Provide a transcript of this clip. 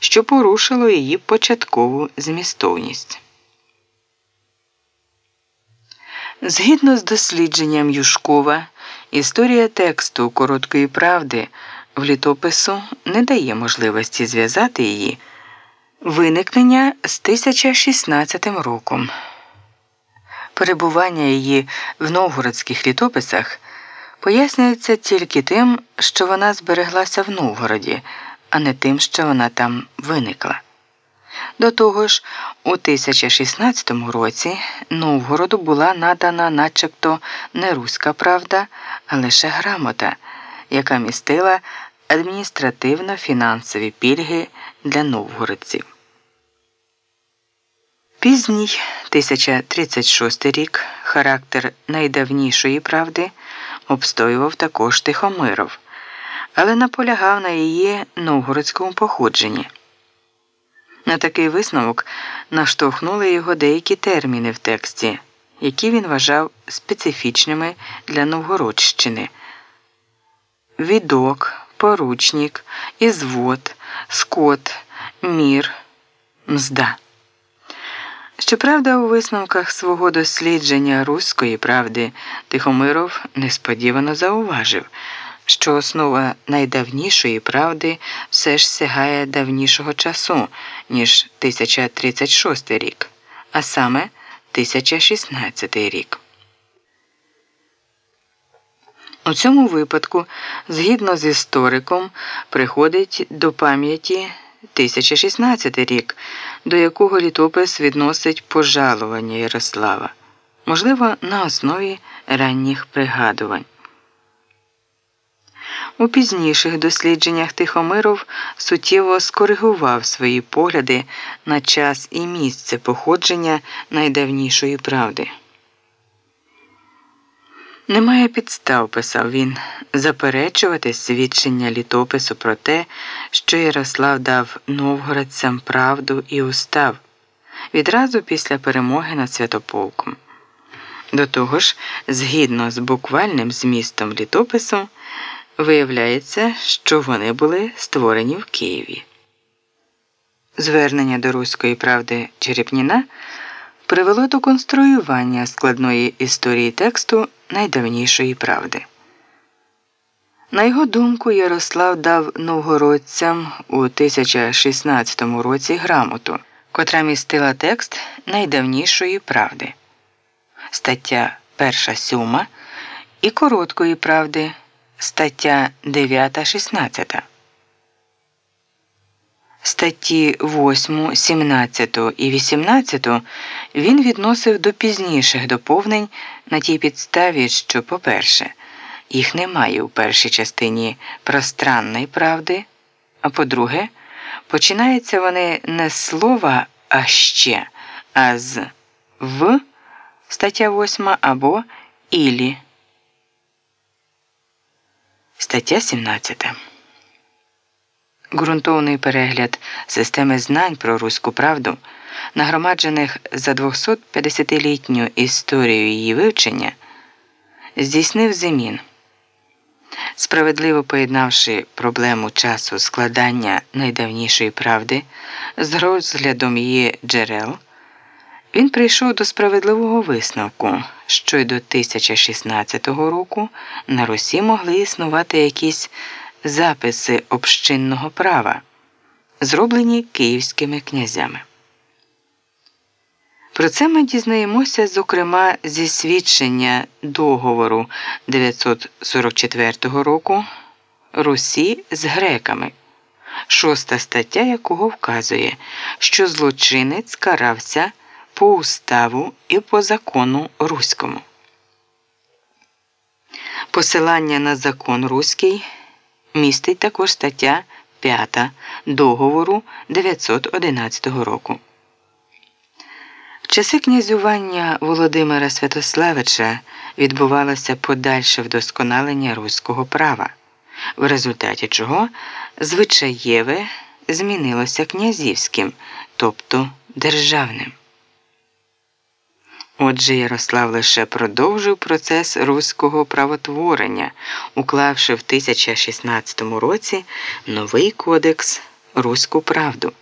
що порушило її початкову змістовність. Згідно з дослідженням Юшкова, історія тексту короткої правди в літопису не дає можливості зв'язати її виникнення з 1016 роком. Перебування її в новгородських літописах пояснюється тільки тим, що вона збереглася в Новгороді, а не тим, що вона там виникла. До того ж, у 1016 році Новгороду була надана начебто не руська правда, а лише грамота, яка містила адміністративно-фінансові пільги для новгородців. Пізній 1036 рік характер найдавнішої правди обстоював також Тихомиров, але наполягав на її новгородському походженні. На такий висновок наштовхнули його деякі терміни в тексті, які він вважав специфічними для Новгородщини: відок, поручник, ізвод, скот, мір, мзда. Щоправда, у висновках свого дослідження руської правди Тихомиров несподівано зауважив, що основа найдавнішої правди все ж сягає давнішого часу, ніж 1036 рік, а саме 1016 рік. У цьому випадку, згідно з істориком, приходить до пам'яті 1016 рік, до якого літопис відносить пожалування Ярослава, можливо, на основі ранніх пригадувань. У пізніших дослідженнях Тихомиров суттєво скоригував свої погляди на час і місце походження найдавнішої правди. Немає підстав, писав він, заперечувати свідчення літопису про те, що Ярослав дав новгородцям правду і устав відразу після перемоги над Святополком. До того ж, згідно з буквальним змістом літопису, виявляється, що вони були створені в Києві. Звернення до руської правди Черепніна привело до конструювання складної історії тексту найдавнішої правди. На його думку, Ярослав дав новгородцям у 1016 році грамоту, котра містила текст найдавнішої правди, стаття 1 7 і короткої правди, стаття 9 16. Статті 8, 17 і 18 він відносив до пізніших доповнень на тій підставі, що, по-перше, їх немає у першій частині пространної правди, а по-друге, починаються вони не з слова а ще, а з в стаття 8 або ілі. Стаття 17 ґрунтовний перегляд системи знань про руську правду, нагромаджених за 250-літню історію її вивчення, здійснив Зимін. Справедливо поєднавши проблему часу складання найдавнішої правди з розглядом її джерел, він прийшов до справедливого висновку, що й до 1016 року на Русі могли існувати якісь записи общинного права, зроблені київськими князями. Про це ми дізнаємося, зокрема, зі свідчення договору 944 року Русі з греками, шоста стаття якого вказує, що злочинець карався по уставу і по закону руському. Посилання на закон руський містить також стаття 5 договору 911 року. В часи князювання Володимира Святославича відбувалося подальше вдосконалення руського права, в результаті чого звичаєве змінилося князівським, тобто державним. Отже, Ярослав лише продовжив процес руського правотворення, уклавши в 1016 році новий кодекс Руську правду.